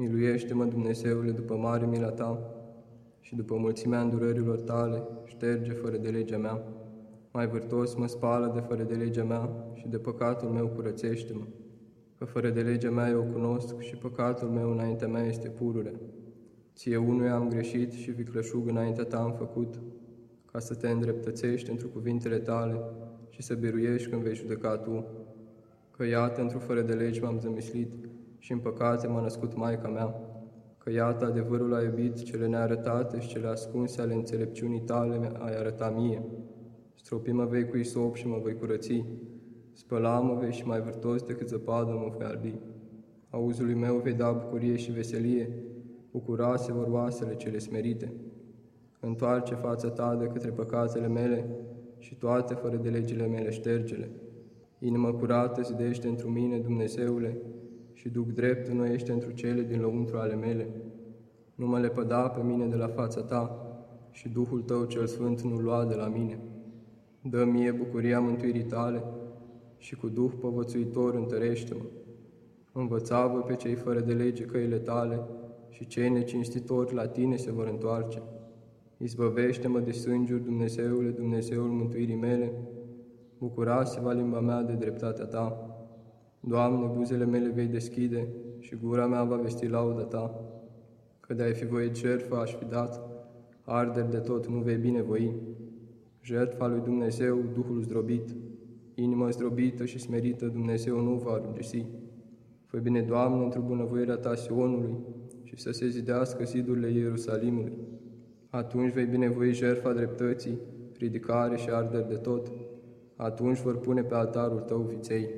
Miluiește-mă, Dumnezeule, după mare mila Ta și după mulțimea îndurărilor Tale, șterge fără de legea mea. Mai vârtos mă spală de fără de legea mea și de păcatul meu curățește-mă. Că fără de legea mea eu cunosc și păcatul meu înaintea mea este purure. Ție unuia am greșit și viclășug înaintea Ta am făcut, ca să te îndreptățești într cuvintele Tale și să biruiești când vei judeca Tu. Că iată, într-o fără de legi m-am zămislit și în păcate m-a născut Maica mea. Că iată, adevărul a iubit cele nearătate și cele ascunse ale înțelepciunii Tale ai arăta mie. Stropi-mă vei cu isop și mă voi curăți. Spăla-mă vei și mai vârtos decât zăpadă mă voi albi. Auzului meu vei da bucurie și veselie, bucurase vor oasele cele smerite. Întoarce fața ta de către păcatele mele și toate fără de legile mele ștergele. Inimă curată zidește într mine, Dumnezeule, și duc drept înnoiește într cele din lăuntru ale mele. Nu mă lepăda pe mine de la fața ta și Duhul tău cel Sfânt nu lua de la mine. Dă mie bucuria mântuirii tale și cu Duh povățuitor întărește-mă. Învățavă pe cei fără de lege căile tale și cei necinstitori la tine se vor întoarce. Izbăvește-mă de sângiuri, Dumnezeule, Dumnezeul mântuirii mele, bucura-se-va limba mea de dreptatea Ta. Doamne, buzele mele vei deschide și gura mea va vesti lauda Ta. Că de-ai fi voit jertfă aș fi dat, arderi de tot nu vei binevoi. Jertfa lui Dumnezeu, Duhul zdrobit, inima zdrobită și smerită, Dumnezeu nu va rugisi. Fă bine, Doamne, într-o bunăvoirea Ta Sionului și să se zidească zidurile Ierusalimului. Atunci vei binevoi jertfa dreptății, ridicare și arderi de tot. Atunci vor pune pe altarul Tău viței.